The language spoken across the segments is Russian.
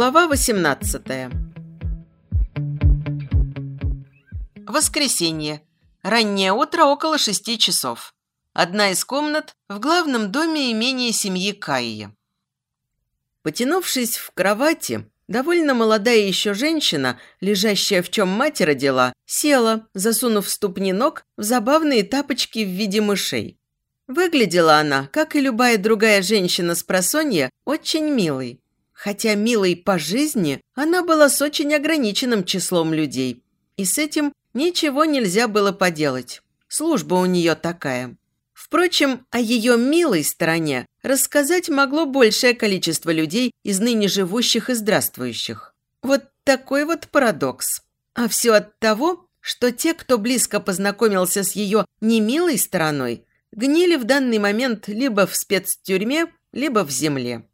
Глава 18 Воскресенье. Раннее утро около шести часов. Одна из комнат в главном доме имения семьи Кайи. Потянувшись в кровати, довольно молодая еще женщина, лежащая в чем мать родила, села, засунув ступни ног в забавные тапочки в виде мышей. Выглядела она, как и любая другая женщина с просонья, очень милой. Хотя милой по жизни, она была с очень ограниченным числом людей. И с этим ничего нельзя было поделать. Служба у нее такая. Впрочем, о ее милой стороне рассказать могло большее количество людей из ныне живущих и здравствующих. Вот такой вот парадокс. А все от того, что те, кто близко познакомился с ее немилой стороной, гнили в данный момент либо в спецтюрьме, либо в земле.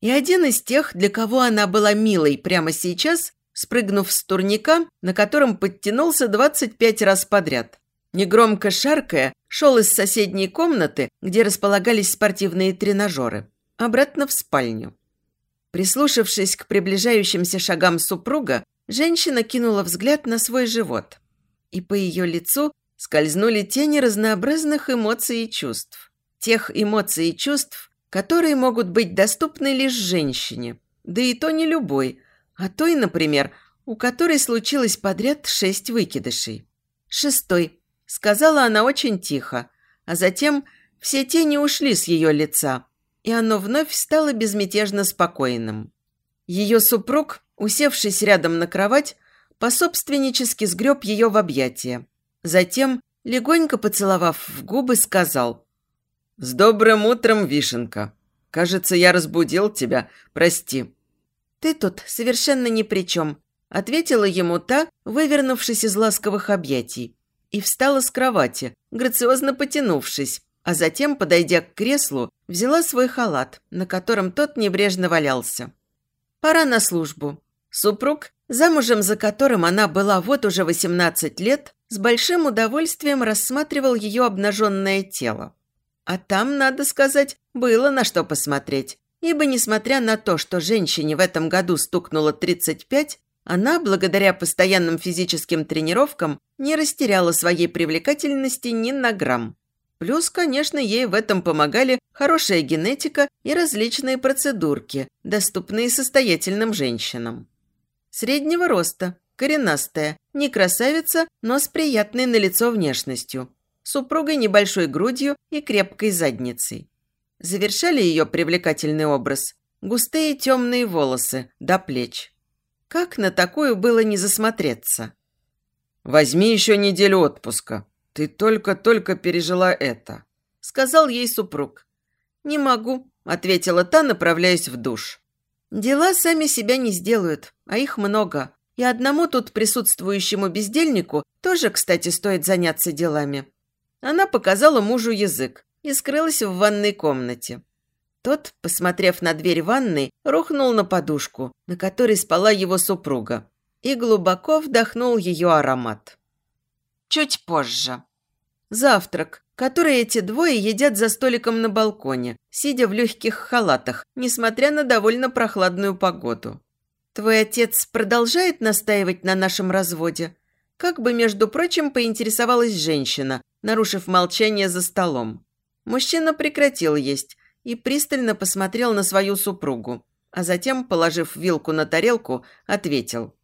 И один из тех, для кого она была милой прямо сейчас, спрыгнув с турника, на котором подтянулся 25 раз подряд, Негромко шаркая, шел из соседней комнаты, где располагались спортивные тренажеры, обратно в спальню. Прислушавшись к приближающимся шагам супруга, женщина кинула взгляд на свой живот. И по ее лицу скользнули тени разнообразных эмоций и чувств. Тех эмоций и чувств, которые могут быть доступны лишь женщине. Да и то не любой, а той, например, у которой случилось подряд шесть выкидышей. Шестой Сказала она очень тихо, а затем все тени ушли с ее лица, и оно вновь стало безмятежно спокойным. Ее супруг, усевшись рядом на кровать, пособственнически сгреб ее в объятия. Затем, легонько поцеловав в губы, сказал «С добрым утром, Вишенка! Кажется, я разбудил тебя, прости». «Ты тут совершенно ни при чем», – ответила ему та, вывернувшись из ласковых объятий и встала с кровати, грациозно потянувшись, а затем, подойдя к креслу, взяла свой халат, на котором тот небрежно валялся. Пора на службу. Супруг, замужем за которым она была вот уже 18 лет, с большим удовольствием рассматривал ее обнаженное тело. А там, надо сказать, было на что посмотреть. Ибо, несмотря на то, что женщине в этом году стукнуло 35, она, благодаря постоянным физическим тренировкам, не растеряла своей привлекательности ни на грамм. Плюс, конечно, ей в этом помогали хорошая генетика и различные процедурки, доступные состоятельным женщинам. Среднего роста, коренастая, не красавица, но с приятной на лицо внешностью, супругой небольшой грудью и крепкой задницей. Завершали ее привлекательный образ густые темные волосы до плеч. Как на такую было не засмотреться? «Возьми еще неделю отпуска. Ты только-только пережила это», – сказал ей супруг. «Не могу», – ответила та, направляясь в душ. «Дела сами себя не сделают, а их много. И одному тут присутствующему бездельнику тоже, кстати, стоит заняться делами». Она показала мужу язык и скрылась в ванной комнате. Тот, посмотрев на дверь ванной, рухнул на подушку, на которой спала его супруга, и глубоко вдохнул ее аромат. Чуть позже. Завтрак, который эти двое едят за столиком на балконе, сидя в легких халатах, несмотря на довольно прохладную погоду. «Твой отец продолжает настаивать на нашем разводе?» Как бы, между прочим, поинтересовалась женщина, нарушив молчание за столом. Мужчина прекратил есть, и пристально посмотрел на свою супругу, а затем, положив вилку на тарелку, ответил.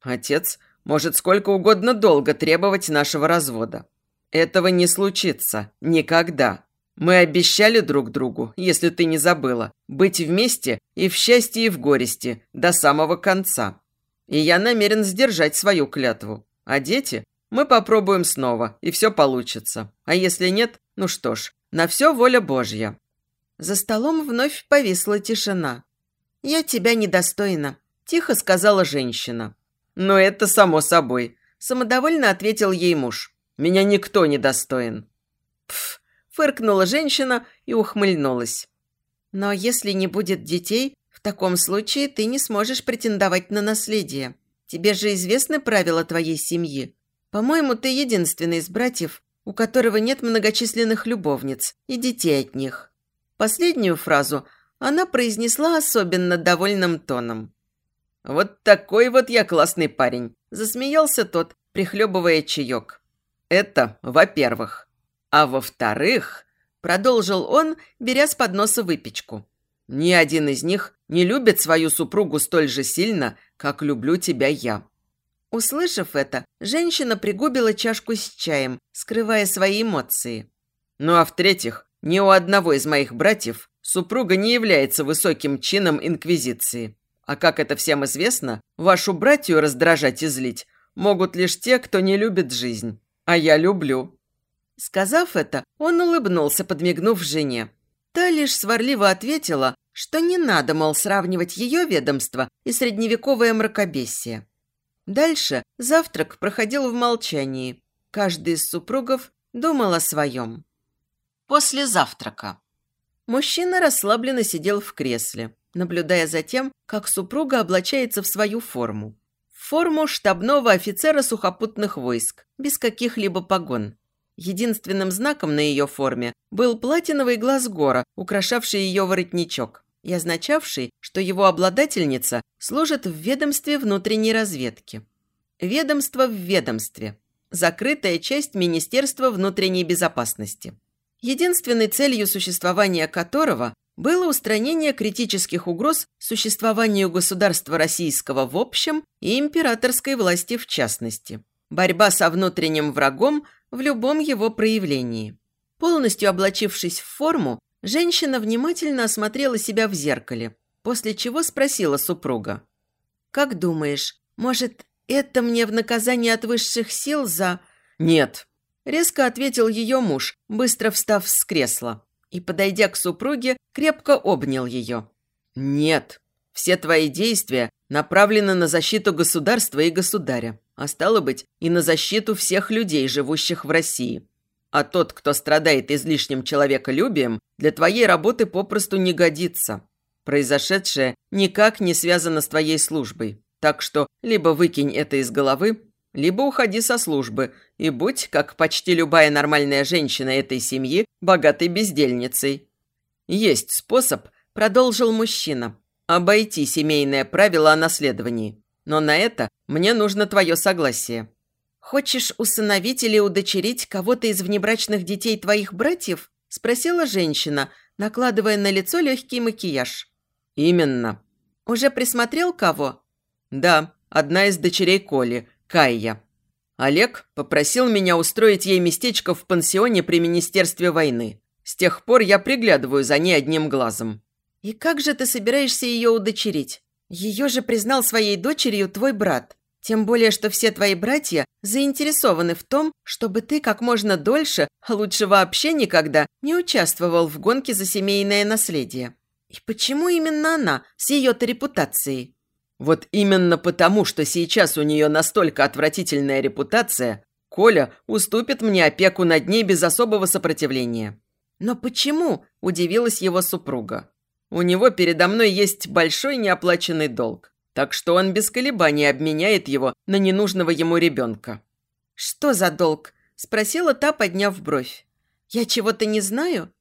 «Отец может сколько угодно долго требовать нашего развода. Этого не случится. Никогда. Мы обещали друг другу, если ты не забыла, быть вместе и в счастье, и в горести до самого конца. И я намерен сдержать свою клятву. А дети? Мы попробуем снова, и все получится. А если нет, ну что ж, на все воля Божья. За столом вновь повисла тишина. «Я тебя недостойна», – тихо сказала женщина. «Но это само собой», – самодовольно ответил ей муж. «Меня никто не достоин». «Пф», – фыркнула женщина и ухмыльнулась. «Но если не будет детей, в таком случае ты не сможешь претендовать на наследие. Тебе же известны правила твоей семьи. По-моему, ты единственный из братьев, у которого нет многочисленных любовниц и детей от них. Последнюю фразу она произнесла особенно довольным тоном. Вот такой вот я классный парень. Засмеялся тот, прихлебывая чаек. Это во-первых. А во-вторых, продолжил он, беря с подноса выпечку. Ни один из них не любит свою супругу столь же сильно, как люблю тебя я. Услышав это, женщина пригубила чашку с чаем, скрывая свои эмоции. Ну а в-третьих, ни у одного из моих братьев супруга не является высоким чином инквизиции. А как это всем известно, вашу братью раздражать и злить могут лишь те, кто не любит жизнь. А я люблю». Сказав это, он улыбнулся, подмигнув жене. Та лишь сварливо ответила, что не надо, мол, сравнивать ее ведомство и средневековое мракобесие. Дальше завтрак проходил в молчании. Каждый из супругов думал о своем. После завтрака. Мужчина расслабленно сидел в кресле наблюдая за тем, как супруга облачается в свою форму. Форму штабного офицера сухопутных войск, без каких-либо погон. Единственным знаком на ее форме был платиновый глаз гора, украшавший ее воротничок и означавший, что его обладательница служит в ведомстве внутренней разведки. Ведомство в ведомстве. Закрытая часть Министерства внутренней безопасности. Единственной целью существования которого было устранение критических угроз существованию государства российского в общем и императорской власти в частности. Борьба со внутренним врагом в любом его проявлении. Полностью облачившись в форму, женщина внимательно осмотрела себя в зеркале, после чего спросила супруга. «Как думаешь, может, это мне в наказание от высших сил за...» «Нет», – резко ответил ее муж, быстро встав с кресла и, подойдя к супруге, крепко обнял ее. «Нет, все твои действия направлены на защиту государства и государя, а стало быть, и на защиту всех людей, живущих в России. А тот, кто страдает излишним человеколюбием, для твоей работы попросту не годится. Произошедшее никак не связано с твоей службой, так что либо выкинь это из головы, либо уходи со службы и будь, как почти любая нормальная женщина этой семьи, богатой бездельницей. Есть способ, продолжил мужчина, обойти семейное правило о наследовании. Но на это мне нужно твое согласие. Хочешь усыновить или удочерить кого-то из внебрачных детей твоих братьев? Спросила женщина, накладывая на лицо легкий макияж. Именно. Уже присмотрел кого? Да, одна из дочерей Коли – Кайя. Олег попросил меня устроить ей местечко в пансионе при Министерстве войны. С тех пор я приглядываю за ней одним глазом. «И как же ты собираешься ее удочерить? Ее же признал своей дочерью твой брат. Тем более, что все твои братья заинтересованы в том, чтобы ты как можно дольше, а лучше вообще никогда, не участвовал в гонке за семейное наследие. И почему именно она, с ее-то репутацией?» Вот именно потому, что сейчас у нее настолько отвратительная репутация, Коля уступит мне опеку над ней без особого сопротивления. Но почему? – удивилась его супруга. У него передо мной есть большой неоплаченный долг, так что он без колебаний обменяет его на ненужного ему ребенка. «Что за долг?» – спросила та, подняв бровь. «Я чего-то не знаю?»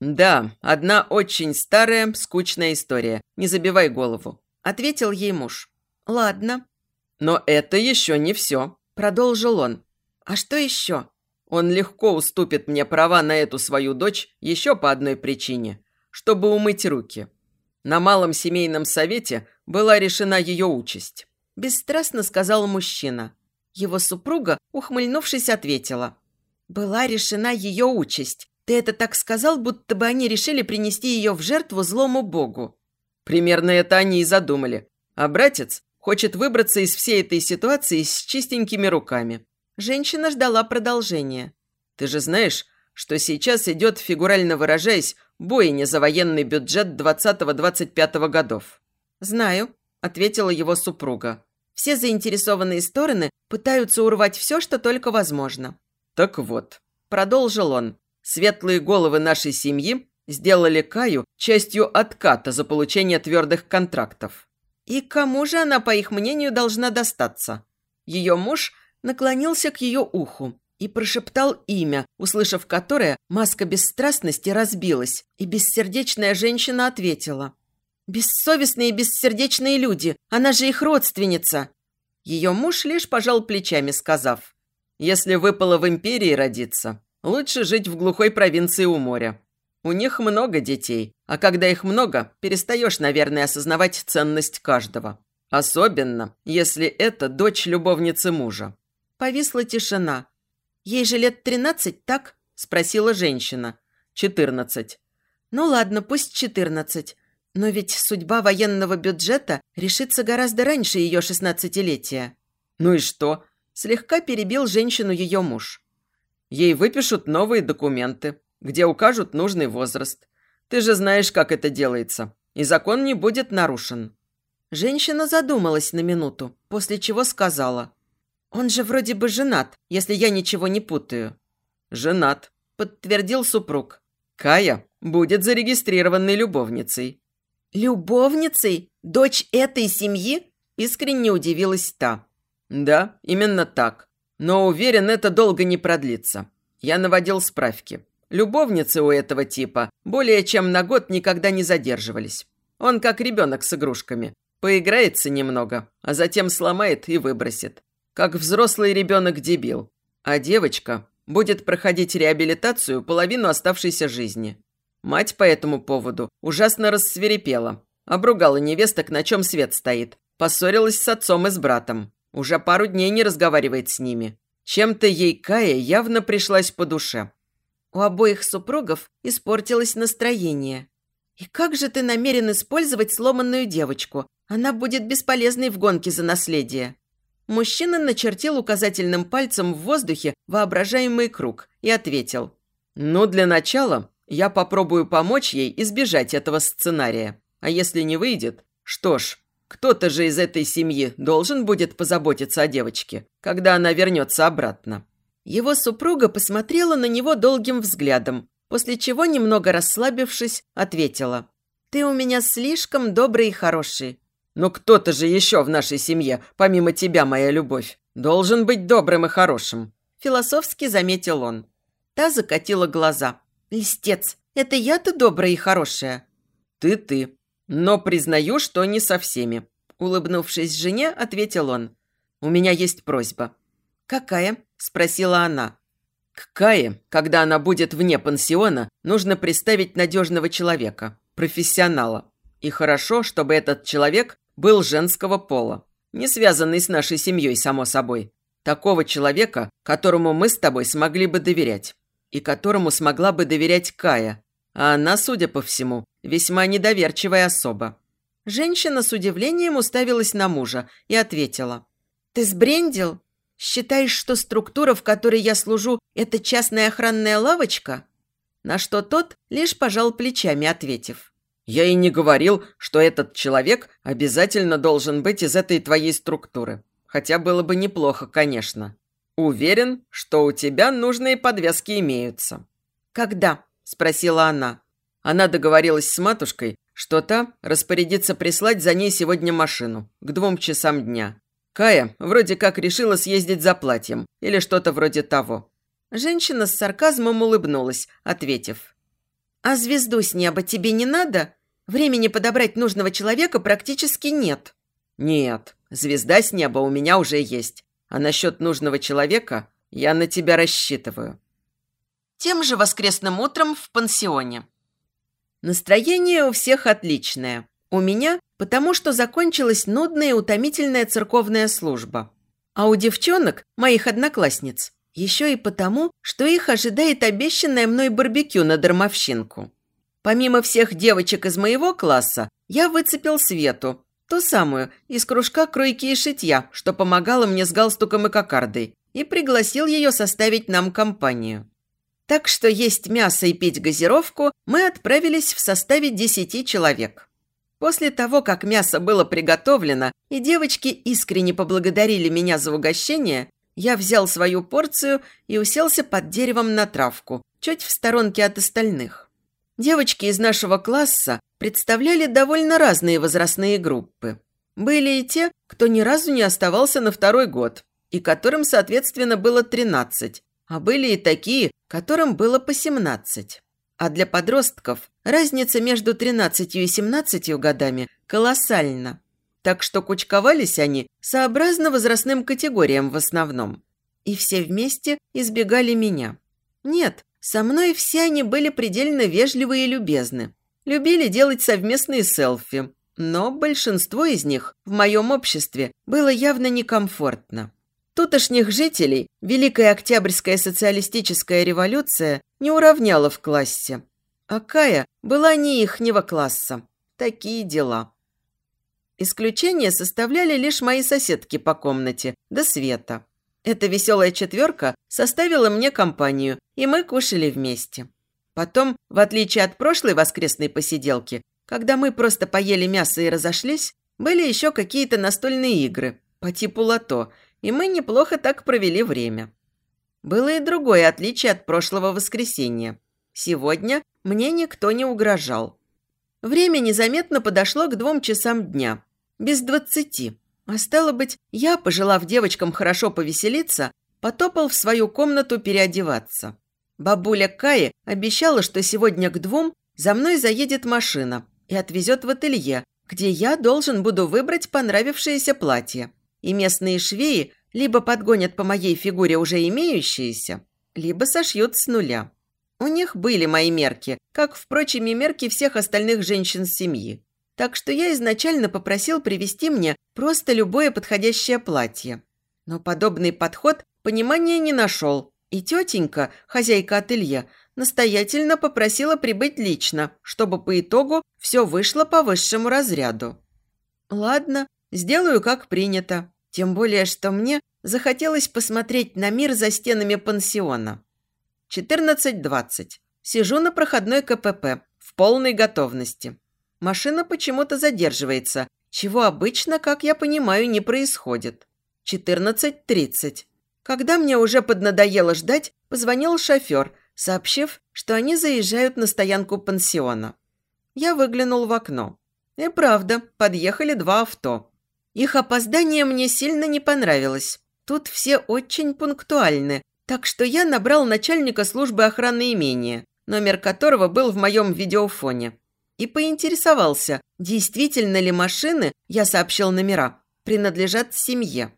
«Да, одна очень старая, скучная история. Не забивай голову ответил ей муж. «Ладно». «Но это еще не все», – продолжил он. «А что еще?» «Он легко уступит мне права на эту свою дочь еще по одной причине – чтобы умыть руки. На малом семейном совете была решена ее участь». Бесстрастно сказал мужчина. Его супруга, ухмыльнувшись, ответила. «Была решена ее участь. Ты это так сказал, будто бы они решили принести ее в жертву злому богу». Примерно это они и задумали. А братец хочет выбраться из всей этой ситуации с чистенькими руками. Женщина ждала продолжения. Ты же знаешь, что сейчас идет, фигурально выражаясь, бойня за военный бюджет 20-25 годов. «Знаю», – ответила его супруга. «Все заинтересованные стороны пытаются урвать все, что только возможно». «Так вот», – продолжил он, – «светлые головы нашей семьи сделали Каю частью отката за получение твердых контрактов. И кому же она, по их мнению, должна достаться? Ее муж наклонился к ее уху и прошептал имя, услышав которое, маска бесстрастности разбилась, и бессердечная женщина ответила. Бессовестные и бессердечные люди, она же их родственница. Ее муж лишь пожал плечами, сказав, «Если выпало в империи родиться, лучше жить в глухой провинции у моря. У них много детей, а когда их много, перестаешь, наверное, осознавать ценность каждого. Особенно, если это дочь любовницы мужа». Повисла тишина. «Ей же лет тринадцать, так?» – спросила женщина. «Четырнадцать». «Ну ладно, пусть четырнадцать. Но ведь судьба военного бюджета решится гораздо раньше ее шестнадцатилетия. Ну и что? Слегка перебил женщину ее муж. Ей выпишут новые документы, где укажут нужный возраст. Ты же знаешь, как это делается. И закон не будет нарушен. Женщина задумалась на минуту, после чего сказала. «Он же вроде бы женат, если я ничего не путаю». «Женат», – подтвердил супруг. «Кая будет зарегистрированной любовницей. «Любовницей? Дочь этой семьи?» – искренне удивилась та. «Да, именно так. Но уверен, это долго не продлится. Я наводил справки. Любовницы у этого типа более чем на год никогда не задерживались. Он как ребенок с игрушками. Поиграется немного, а затем сломает и выбросит. Как взрослый ребенок-дебил. А девочка будет проходить реабилитацию половину оставшейся жизни. Мать по этому поводу ужасно рассверепела. Обругала невесток, на чем свет стоит. Поссорилась с отцом и с братом. Уже пару дней не разговаривает с ними. Чем-то ей Кая явно пришлась по душе. У обоих супругов испортилось настроение. «И как же ты намерен использовать сломанную девочку? Она будет бесполезной в гонке за наследие». Мужчина начертил указательным пальцем в воздухе воображаемый круг и ответил. «Ну, для начала я попробую помочь ей избежать этого сценария. А если не выйдет, что ж, кто-то же из этой семьи должен будет позаботиться о девочке, когда она вернется обратно. Его супруга посмотрела на него долгим взглядом, после чего, немного расслабившись, ответила. «Ты у меня слишком добрый и хороший». «Но кто-то же еще в нашей семье, помимо тебя, моя любовь, должен быть добрым и хорошим», философски заметил он. Та закатила глаза. «Листец, это я-то добрая и хорошая?» «Ты-ты. Но признаю, что не со всеми». Улыбнувшись жене, ответил он. «У меня есть просьба». «Какая?» – спросила она. «К Кае, когда она будет вне пансиона, нужно представить надежного человека, профессионала. И хорошо, чтобы этот человек был женского пола, не связанный с нашей семьей, само собой. Такого человека, которому мы с тобой смогли бы доверять и которому смогла бы доверять Кая, а она, судя по всему, весьма недоверчивая особа. Женщина с удивлением уставилась на мужа и ответила. «Ты сбрендил? Считаешь, что структура, в которой я служу, это частная охранная лавочка?» На что тот лишь пожал плечами, ответив. «Я и не говорил, что этот человек обязательно должен быть из этой твоей структуры. Хотя было бы неплохо, конечно. «Уверен, что у тебя нужные подвески имеются». «Когда?» – спросила она. Она договорилась с матушкой, что та распорядится прислать за ней сегодня машину к двум часам дня. Кая вроде как решила съездить за платьем или что-то вроде того. Женщина с сарказмом улыбнулась, ответив. «А звезду с неба тебе не надо? Времени подобрать нужного человека практически нет». «Нет, звезда с неба у меня уже есть. А насчет нужного человека я на тебя рассчитываю. Тем же воскресным утром в пансионе. Настроение у всех отличное. У меня, потому что закончилась нудная и утомительная церковная служба. А у девчонок, моих одноклассниц, еще и потому, что их ожидает обещанное мной барбекю на дармовщинку. Помимо всех девочек из моего класса, я выцепил Свету, Ту самую, из кружка кройки и шитья, что помогала мне с галстуком и кокардой, и пригласил ее составить нам компанию. Так что есть мясо и пить газировку мы отправились в составе десяти человек. После того, как мясо было приготовлено, и девочки искренне поблагодарили меня за угощение, я взял свою порцию и уселся под деревом на травку, чуть в сторонке от остальных. Девочки из нашего класса представляли довольно разные возрастные группы. Были и те, кто ни разу не оставался на второй год, и которым, соответственно, было 13, а были и такие, которым было по 17. А для подростков разница между 13 и 17 годами колоссальна. Так что кучковались они сообразно возрастным категориям в основном. И все вместе избегали меня. Нет, со мной все они были предельно вежливы и любезны. Любили делать совместные селфи, но большинство из них в моем обществе было явно некомфортно. Тутошних жителей Великая Октябрьская социалистическая революция не уравняла в классе. А Кая была не ихнего класса. Такие дела. Исключение составляли лишь мои соседки по комнате, до Света. Эта веселая четверка составила мне компанию, и мы кушали вместе. Потом, в отличие от прошлой воскресной посиделки, когда мы просто поели мясо и разошлись, были еще какие-то настольные игры по типу лото, и мы неплохо так провели время. Было и другое отличие от прошлого воскресенья. Сегодня мне никто не угрожал. Время незаметно подошло к двум часам дня. Без двадцати. А стало быть, я, пожелав девочкам хорошо повеселиться, потопал в свою комнату переодеваться. Бабуля Каи обещала, что сегодня к двум за мной заедет машина и отвезет в ателье, где я должен буду выбрать понравившееся платье. И местные швеи либо подгонят по моей фигуре уже имеющиеся, либо сошьют с нуля. У них были мои мерки, как, впрочем, и мерки всех остальных женщин семьи. Так что я изначально попросил привезти мне просто любое подходящее платье. Но подобный подход понимания не нашел, и тетенька, хозяйка ателье, настоятельно попросила прибыть лично, чтобы по итогу все вышло по высшему разряду. Ладно, сделаю как принято. Тем более, что мне захотелось посмотреть на мир за стенами пансиона. 14.20. Сижу на проходной КПП в полной готовности. Машина почему-то задерживается, чего обычно, как я понимаю, не происходит. 14.30. Когда мне уже поднадоело ждать, позвонил шофер – сообщив, что они заезжают на стоянку пансиона. Я выглянул в окно. И правда, подъехали два авто. Их опоздание мне сильно не понравилось. Тут все очень пунктуальны, так что я набрал начальника службы охраны имения, номер которого был в моем видеофоне, и поинтересовался, действительно ли машины, я сообщил номера, принадлежат семье.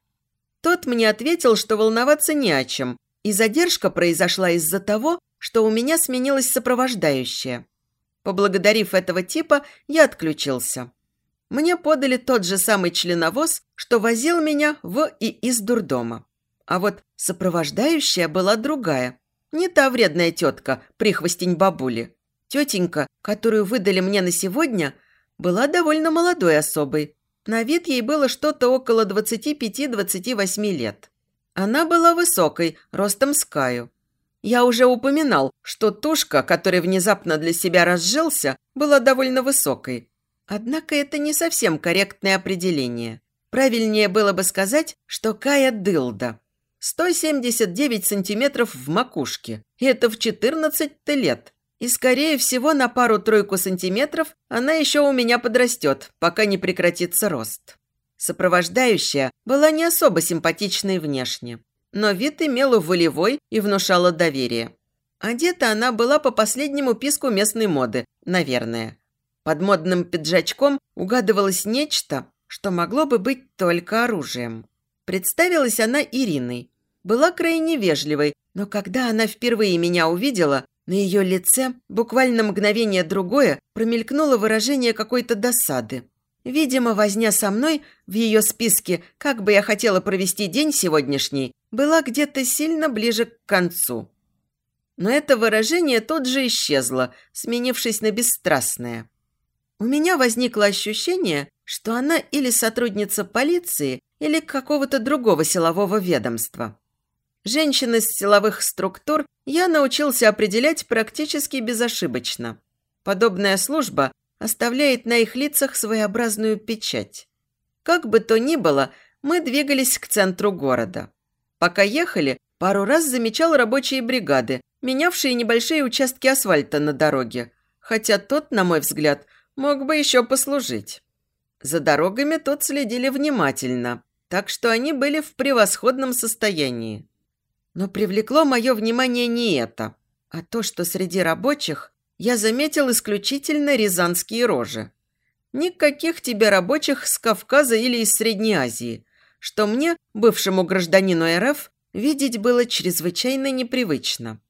Тот мне ответил, что волноваться не о чем, и задержка произошла из-за того, что у меня сменилась сопровождающая. Поблагодарив этого типа, я отключился. Мне подали тот же самый членовоз, что возил меня в и из дурдома. А вот сопровождающая была другая. Не та вредная тетка, прихвостень бабули. Тетенька, которую выдали мне на сегодня, была довольно молодой особой. На вид ей было что-то около 25-28 лет. Она была высокой, ростом с Каю. Я уже упоминал, что тушка, который внезапно для себя разжился, была довольно высокой. Однако это не совсем корректное определение. Правильнее было бы сказать, что Кая дылда. 179 сантиметров в макушке. И это в 14 лет. И, скорее всего, на пару-тройку сантиметров она еще у меня подрастет, пока не прекратится рост. Сопровождающая была не особо симпатичной внешне но вид имела волевой и внушала доверие. Одета она была по последнему писку местной моды, наверное. Под модным пиджачком угадывалось нечто, что могло бы быть только оружием. Представилась она Ириной. Была крайне вежливой, но когда она впервые меня увидела, на ее лице буквально мгновение другое промелькнуло выражение какой-то досады. Видимо, возня со мной в ее списке, как бы я хотела провести день сегодняшний, была где-то сильно ближе к концу. Но это выражение тут же исчезло, сменившись на бесстрастное. У меня возникло ощущение, что она или сотрудница полиции, или какого-то другого силового ведомства. Женщин из силовых структур я научился определять практически безошибочно. Подобная служба оставляет на их лицах своеобразную печать. Как бы то ни было, мы двигались к центру города. Пока ехали, пару раз замечал рабочие бригады, менявшие небольшие участки асфальта на дороге, хотя тот, на мой взгляд, мог бы еще послужить. За дорогами тут следили внимательно, так что они были в превосходном состоянии. Но привлекло мое внимание не это, а то, что среди рабочих я заметил исключительно рязанские рожи. Никаких тебе рабочих с Кавказа или из Средней Азии, что мне, бывшему гражданину РФ, видеть было чрезвычайно непривычно.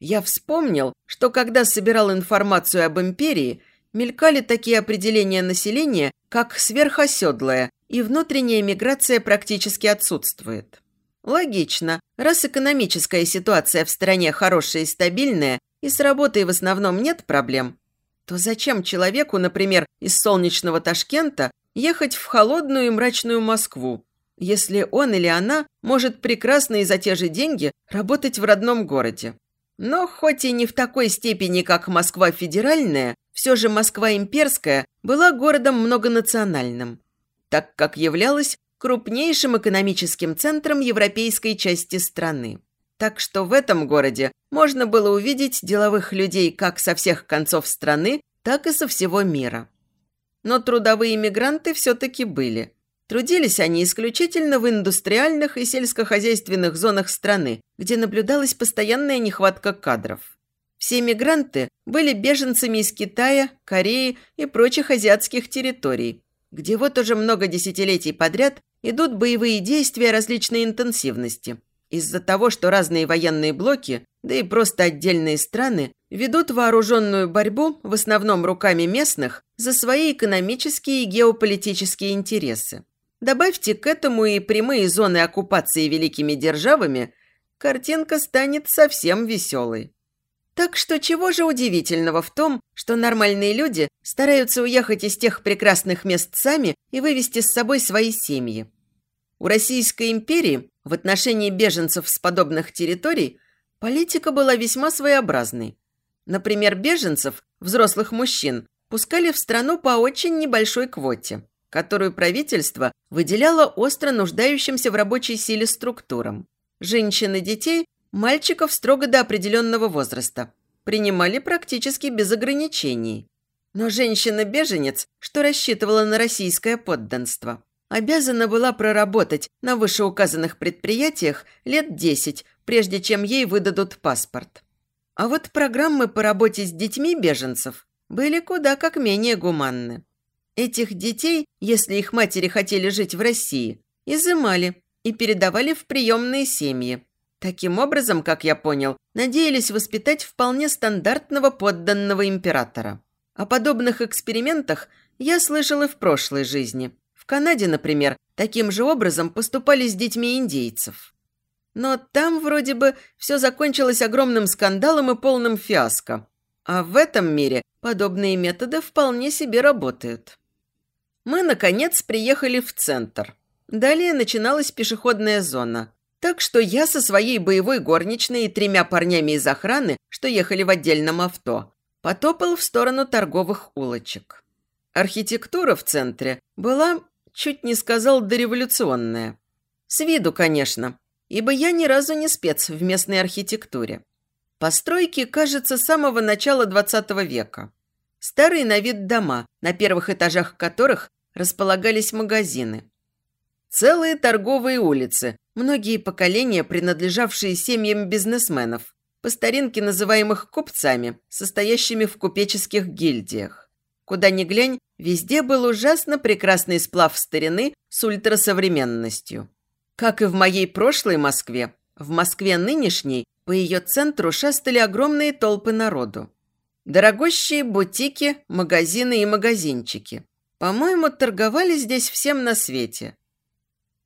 Я вспомнил, что когда собирал информацию об империи, мелькали такие определения населения, как сверхоседлая и внутренняя миграция практически отсутствует. Логично, раз экономическая ситуация в стране хорошая и стабильная, и с работой в основном нет проблем, то зачем человеку, например, из солнечного Ташкента ехать в холодную и мрачную Москву, если он или она может прекрасно и за те же деньги работать в родном городе? Но хоть и не в такой степени, как Москва федеральная, все же Москва имперская была городом многонациональным, так как являлась крупнейшим экономическим центром европейской части страны. Так что в этом городе можно было увидеть деловых людей как со всех концов страны, так и со всего мира. Но трудовые мигранты все-таки были. Трудились они исключительно в индустриальных и сельскохозяйственных зонах страны, где наблюдалась постоянная нехватка кадров. Все мигранты были беженцами из Китая, Кореи и прочих азиатских территорий, где вот уже много десятилетий подряд идут боевые действия различной интенсивности – из-за того, что разные военные блоки, да и просто отдельные страны, ведут вооруженную борьбу в основном руками местных за свои экономические и геополитические интересы. Добавьте к этому и прямые зоны оккупации великими державами, картинка станет совсем веселой. Так что чего же удивительного в том, что нормальные люди стараются уехать из тех прекрасных мест сами и вывести с собой свои семьи. У Российской империи в отношении беженцев с подобных территорий политика была весьма своеобразной. Например, беженцев, взрослых мужчин, пускали в страну по очень небольшой квоте, которую правительство выделяло остро нуждающимся в рабочей силе структурам. Женщин и детей, мальчиков строго до определенного возраста, принимали практически без ограничений. Но женщина-беженец, что рассчитывала на российское подданство, обязана была проработать на вышеуказанных предприятиях лет 10, прежде чем ей выдадут паспорт. А вот программы по работе с детьми беженцев были куда как менее гуманны. Этих детей, если их матери хотели жить в России, изымали и передавали в приемные семьи. Таким образом, как я понял, надеялись воспитать вполне стандартного подданного императора. О подобных экспериментах я слышал и в прошлой жизни – Канаде, например, таким же образом поступали с детьми индейцев. Но там вроде бы все закончилось огромным скандалом и полным фиаско. А в этом мире подобные методы вполне себе работают. Мы, наконец, приехали в центр. Далее начиналась пешеходная зона. Так что я со своей боевой горничной и тремя парнями из охраны, что ехали в отдельном авто, потопал в сторону торговых улочек. Архитектура в центре была чуть не сказал дореволюционная. С виду, конечно, ибо я ни разу не спец в местной архитектуре. Постройки, кажется, самого начала XX века. Старые на вид дома, на первых этажах которых располагались магазины. Целые торговые улицы, многие поколения, принадлежавшие семьям бизнесменов, по старинке называемых купцами, состоящими в купеческих гильдиях. Куда ни глянь, везде был ужасно прекрасный сплав старины с ультрасовременностью. Как и в моей прошлой Москве, в Москве нынешней по ее центру шастали огромные толпы народу. Дорогущие бутики, магазины и магазинчики. По-моему, торговали здесь всем на свете.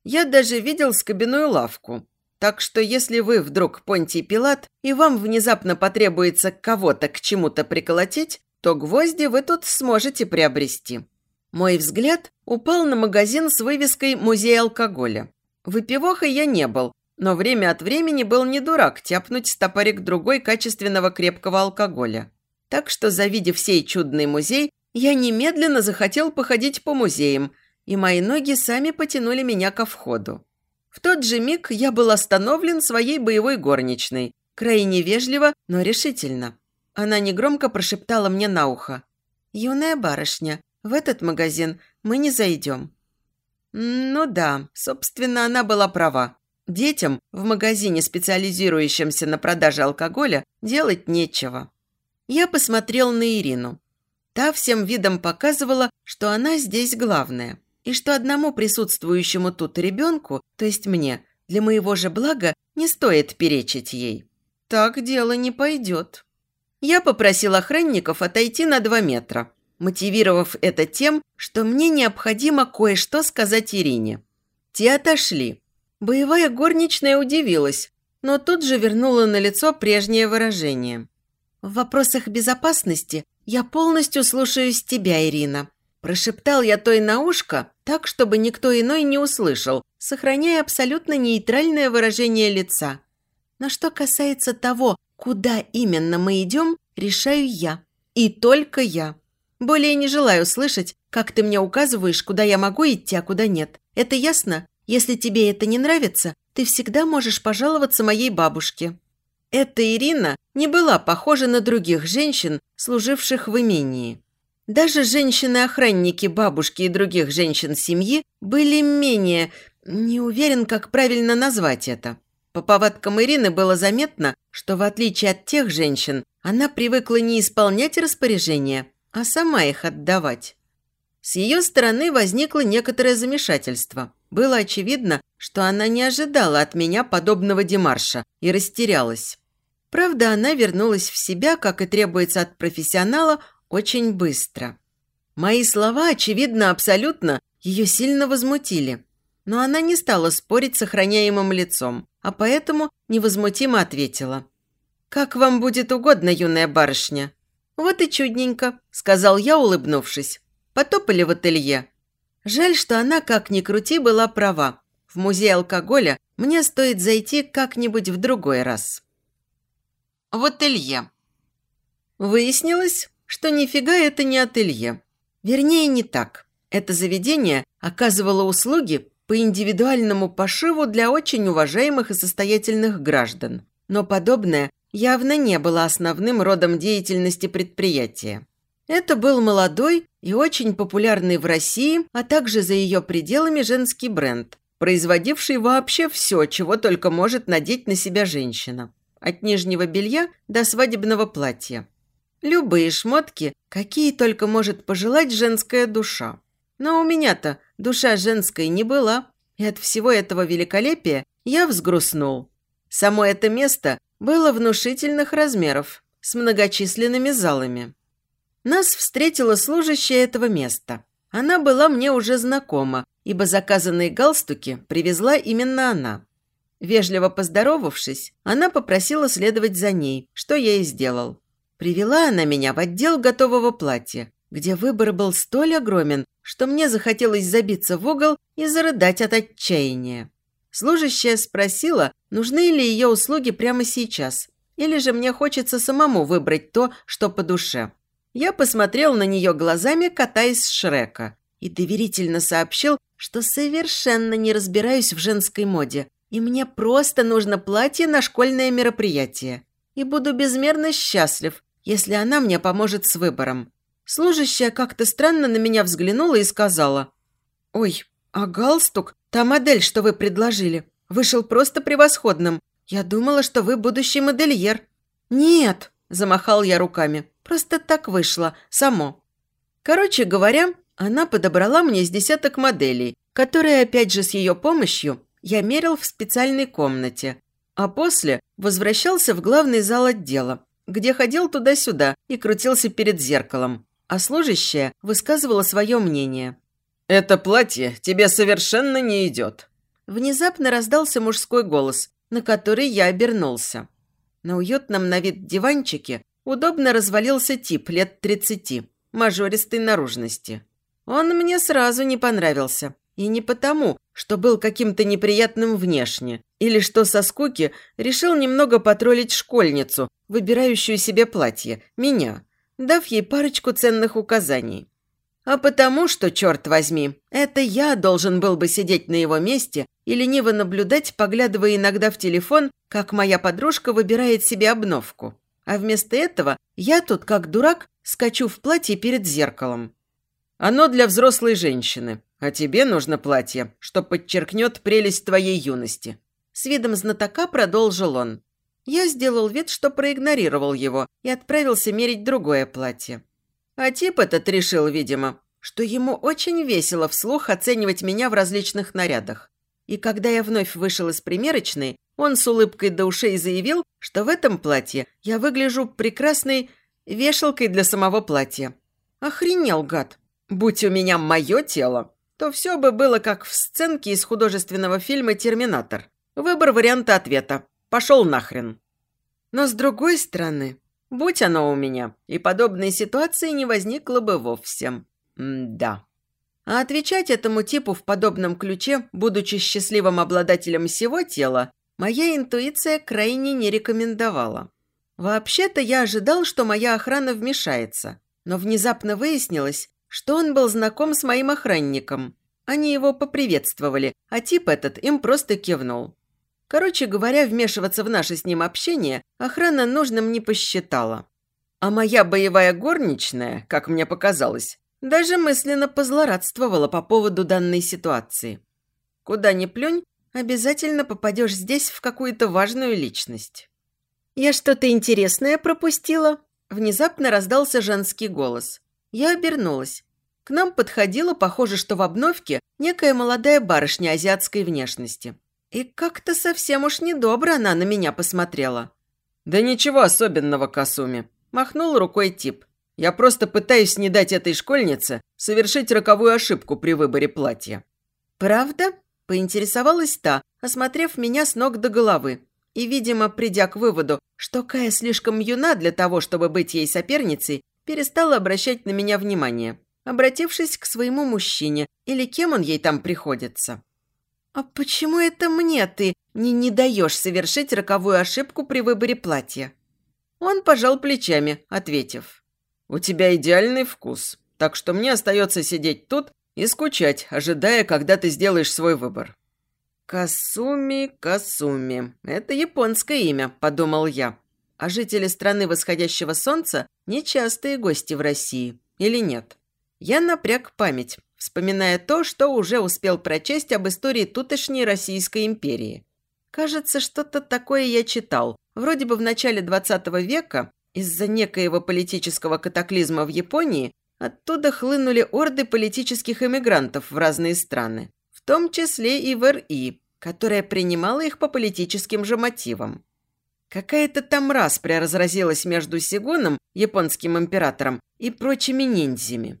Я даже видел скобяную лавку. Так что если вы вдруг Понтий Пилат и вам внезапно потребуется кого-то к чему-то приколотить, то гвозди вы тут сможете приобрести. Мой взгляд упал на магазин с вывеской «Музей алкоголя». Выпивохой я не был, но время от времени был не дурак тяпнуть стопорик другой качественного крепкого алкоголя. Так что, завидев сей чудный музей, я немедленно захотел походить по музеям, и мои ноги сами потянули меня ко входу. В тот же миг я был остановлен своей боевой горничной, крайне вежливо, но решительно. Она негромко прошептала мне на ухо. «Юная барышня, в этот магазин мы не зайдем». Ну да, собственно, она была права. Детям в магазине, специализирующемся на продаже алкоголя, делать нечего. Я посмотрел на Ирину. Та всем видом показывала, что она здесь главная, и что одному присутствующему тут ребенку, то есть мне, для моего же блага не стоит перечить ей. Так дело не пойдет. Я попросил охранников отойти на два метра, мотивировав это тем, что мне необходимо кое-что сказать Ирине. Те отошли. Боевая горничная удивилась, но тут же вернула на лицо прежнее выражение. «В вопросах безопасности я полностью слушаюсь тебя, Ирина», Прошептал я той на ушко так, чтобы никто иной не услышал, сохраняя абсолютно нейтральное выражение лица. Но что касается того, куда именно мы идем, решаю я. И только я. Более не желаю слышать, как ты мне указываешь, куда я могу идти, а куда нет. Это ясно? Если тебе это не нравится, ты всегда можешь пожаловаться моей бабушке». Эта Ирина не была похожа на других женщин, служивших в имении. Даже женщины-охранники бабушки и других женщин семьи были менее... Не уверен, как правильно назвать это. По повадкам Ирины было заметно, что в отличие от тех женщин, она привыкла не исполнять распоряжения, а сама их отдавать. С ее стороны возникло некоторое замешательство. Было очевидно, что она не ожидала от меня подобного демарша и растерялась. Правда, она вернулась в себя, как и требуется от профессионала, очень быстро. Мои слова, очевидно, абсолютно ее сильно возмутили. Но она не стала спорить с охраняемым лицом, а поэтому невозмутимо ответила. «Как вам будет угодно, юная барышня?» «Вот и чудненько», – сказал я, улыбнувшись. Потопали в ателье. Жаль, что она, как ни крути, была права. В музей алкоголя мне стоит зайти как-нибудь в другой раз. В ателье. Выяснилось, что нифига это не ателье. Вернее, не так. Это заведение оказывало услуги по индивидуальному пошиву для очень уважаемых и состоятельных граждан. Но подобное явно не было основным родом деятельности предприятия. Это был молодой и очень популярный в России, а также за ее пределами женский бренд, производивший вообще все, чего только может надеть на себя женщина. От нижнего белья до свадебного платья. Любые шмотки, какие только может пожелать женская душа. Но у меня-то душа женской не была, и от всего этого великолепия я взгрустнул. Само это место было внушительных размеров, с многочисленными залами. Нас встретила служащая этого места. Она была мне уже знакома, ибо заказанные галстуки привезла именно она. Вежливо поздоровавшись, она попросила следовать за ней, что я и сделал. Привела она меня в отдел готового платья, где выбор был столь огромен, что мне захотелось забиться в угол и зарыдать от отчаяния. Служащая спросила, нужны ли ее услуги прямо сейчас, или же мне хочется самому выбрать то, что по душе. Я посмотрел на нее глазами, катаясь с Шрека, и доверительно сообщил, что совершенно не разбираюсь в женской моде, и мне просто нужно платье на школьное мероприятие. И буду безмерно счастлив, если она мне поможет с выбором. Служащая как-то странно на меня взглянула и сказала. «Ой, а галстук, та модель, что вы предложили, вышел просто превосходным. Я думала, что вы будущий модельер». «Нет», – замахал я руками, – «просто так вышло, само». Короче говоря, она подобрала мне с десяток моделей, которые, опять же, с ее помощью я мерил в специальной комнате, а после возвращался в главный зал отдела, где ходил туда-сюда и крутился перед зеркалом, а служащая высказывала свое мнение. «Это платье тебе совершенно не идет». Внезапно раздался мужской голос, на который я обернулся. На уютном на вид диванчике удобно развалился тип лет тридцати, мажористой наружности. Он мне сразу не понравился. И не потому, что был каким-то неприятным внешне, или что со скуки решил немного потроллить школьницу, выбирающую себе платье, меня, дав ей парочку ценных указаний. А потому что, черт возьми, это я должен был бы сидеть на его месте и лениво наблюдать, поглядывая иногда в телефон, как моя подружка выбирает себе обновку. А вместо этого я тут, как дурак, скачу в платье перед зеркалом. Оно для взрослой женщины, а тебе нужно платье, что подчеркнет прелесть твоей юности. С видом знатока продолжил он. Я сделал вид, что проигнорировал его и отправился мерить другое платье. А тип этот решил, видимо, что ему очень весело вслух оценивать меня в различных нарядах. И когда я вновь вышел из примерочной, он с улыбкой до ушей заявил, что в этом платье я выгляжу прекрасной вешалкой для самого платья. Охренел, гад. Будь у меня мое тело, то все бы было как в сценке из художественного фильма «Терминатор». Выбор варианта ответа. Пошел нахрен. Но с другой стороны, будь оно у меня, и подобной ситуации не возникло бы вовсе. М да. А отвечать этому типу в подобном ключе, будучи счастливым обладателем всего тела, моя интуиция крайне не рекомендовала. Вообще-то я ожидал, что моя охрана вмешается, но внезапно выяснилось, что он был знаком с моим охранником. Они его поприветствовали, а тип этот им просто кивнул. Короче говоря, вмешиваться в наше с ним общение охрана нужным не посчитала. А моя боевая горничная, как мне показалось, даже мысленно позлорадствовала по поводу данной ситуации. Куда ни плюнь, обязательно попадешь здесь в какую-то важную личность. «Я что-то интересное пропустила?» Внезапно раздался женский голос. Я обернулась. К нам подходила, похоже, что в обновке, некая молодая барышня азиатской внешности. И как-то совсем уж недобро она на меня посмотрела. «Да ничего особенного, Касуми», – махнул рукой тип. Я просто пытаюсь не дать этой школьнице совершить роковую ошибку при выборе платья». «Правда?» – поинтересовалась та, осмотрев меня с ног до головы. И, видимо, придя к выводу, что Кая слишком юна для того, чтобы быть ей соперницей, перестала обращать на меня внимание, обратившись к своему мужчине или кем он ей там приходится. «А почему это мне ты не, не даешь совершить роковую ошибку при выборе платья?» Он пожал плечами, ответив. У тебя идеальный вкус, так что мне остается сидеть тут и скучать, ожидая, когда ты сделаешь свой выбор». «Касуми, Касуми. Это японское имя», – подумал я. «А жители страны восходящего солнца – нечастые гости в России. Или нет?» Я напряг память, вспоминая то, что уже успел прочесть об истории тутошней Российской империи. Кажется, что-то такое я читал. Вроде бы в начале 20 века из-за некоего политического катаклизма в Японии оттуда хлынули орды политических эмигрантов в разные страны, в том числе и в РИ, которая принимала их по политическим же мотивам. Какая-то там распря разразилась между Сигуном, японским императором, и прочими ниндзями.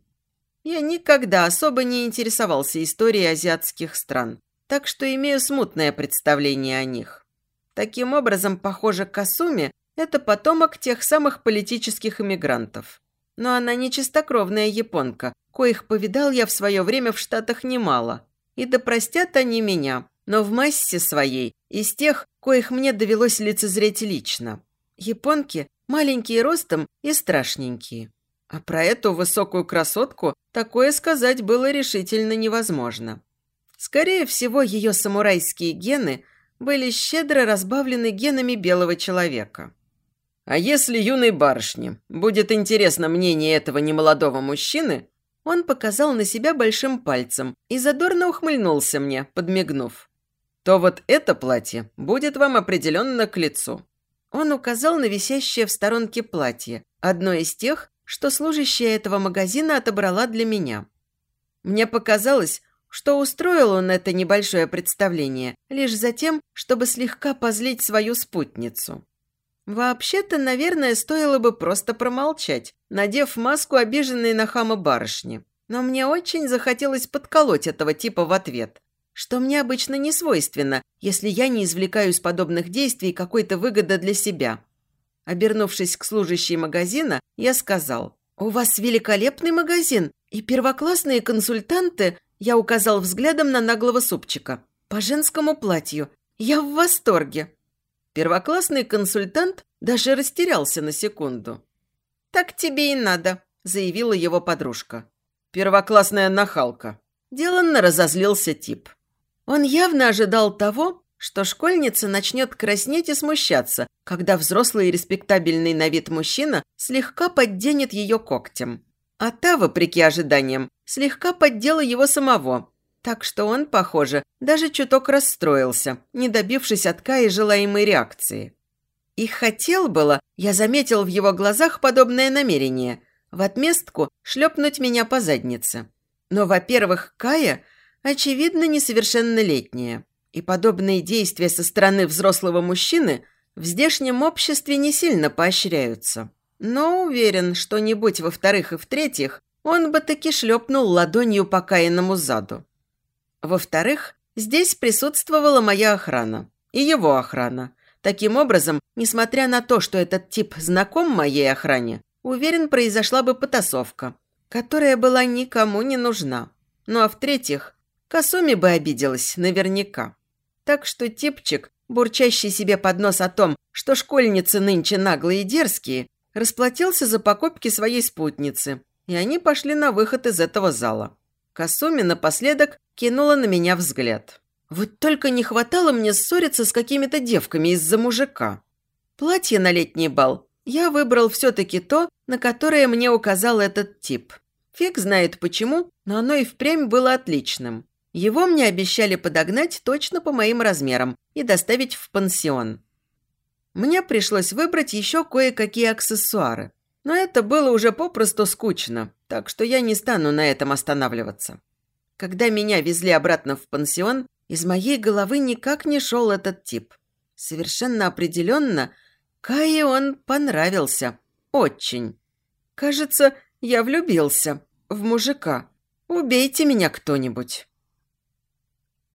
Я никогда особо не интересовался историей азиатских стран, так что имею смутное представление о них. Таким образом, похоже, Касуми это потомок тех самых политических иммигрантов. Но она не чистокровная японка, коих повидал я в свое время в Штатах немало. И да простят они меня, но в массе своей, из тех, коих мне довелось лицезреть лично. Японки маленькие ростом и страшненькие. А про эту высокую красотку такое сказать было решительно невозможно. Скорее всего, ее самурайские гены были щедро разбавлены генами белого человека. А если юной барышне будет интересно мнение этого немолодого мужчины, он показал на себя большим пальцем и задорно ухмыльнулся мне, подмигнув. То вот это платье будет вам определенно к лицу. Он указал на висящее в сторонке платье, одно из тех, что служащая этого магазина отобрала для меня. Мне показалось, что устроил он это небольшое представление лишь за тем, чтобы слегка позлить свою спутницу. Вообще-то, наверное, стоило бы просто промолчать, надев маску обиженной на хама барышни. Но мне очень захотелось подколоть этого типа в ответ, что мне обычно не свойственно, если я не извлекаю из подобных действий какой-то выгоды для себя. Обернувшись к служащей магазина, я сказал, «У вас великолепный магазин, и первоклассные консультанты...» Я указал взглядом на наглого супчика. «По женскому платью. Я в восторге». Первоклассный консультант даже растерялся на секунду. «Так тебе и надо», – заявила его подружка. «Первоклассная нахалка». Деланно разозлился тип. Он явно ожидал того, что школьница начнет краснеть и смущаться, когда взрослый и респектабельный на вид мужчина слегка подденет ее когтем. А та, вопреки ожиданиям, слегка поддела его самого, так что он, похоже, даже чуток расстроился, не добившись от Каи желаемой реакции. И хотел было, я заметил в его глазах подобное намерение – в отместку шлепнуть меня по заднице. Но, во-первых, Кая, очевидно, несовершеннолетняя. И подобные действия со стороны взрослого мужчины в здешнем обществе не сильно поощряются. Но уверен, что не будь во-вторых и в-третьих, он бы таки шлепнул ладонью по Каиному заду. Во-вторых, здесь присутствовала моя охрана и его охрана. Таким образом, несмотря на то, что этот тип знаком моей охране, уверен, произошла бы потасовка, которая была никому не нужна. Ну а в-третьих, Касуми бы обиделась наверняка. Так что типчик, бурчащий себе под нос о том, что школьницы нынче наглые и дерзкие, расплатился за покупки своей спутницы, и они пошли на выход из этого зала. Касуми напоследок кинула на меня взгляд. Вот только не хватало мне ссориться с какими-то девками из-за мужика. Платье на летний бал я выбрал все-таки то, на которое мне указал этот тип. Фиг знает почему, но оно и впрямь было отличным. Его мне обещали подогнать точно по моим размерам и доставить в пансион. Мне пришлось выбрать еще кое-какие аксессуары. Но это было уже попросту скучно, так что я не стану на этом останавливаться. Когда меня везли обратно в пансион, из моей головы никак не шел этот тип. Совершенно определенно, Кае он понравился. Очень. Кажется, я влюбился в мужика. Убейте меня кто-нибудь.